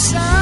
sun.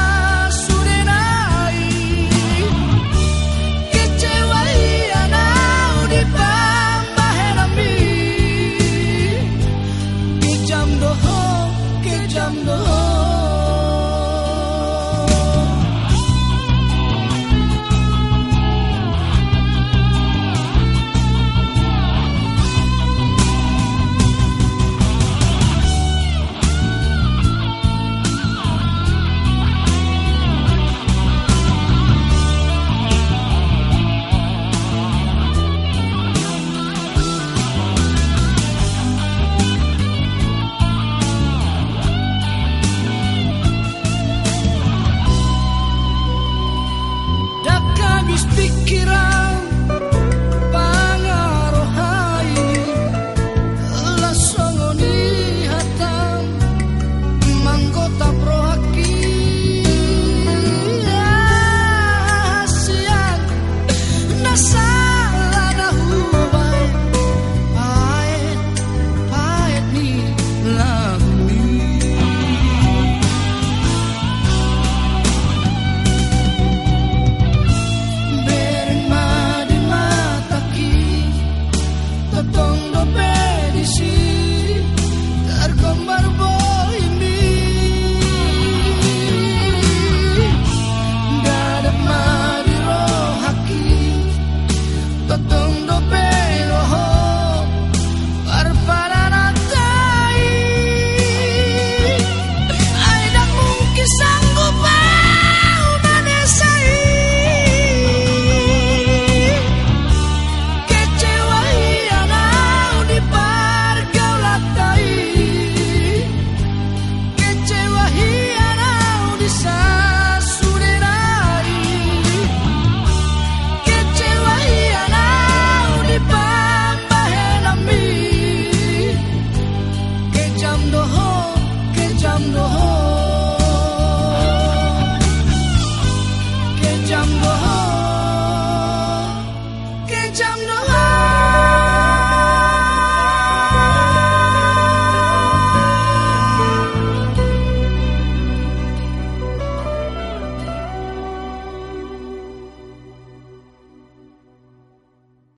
no.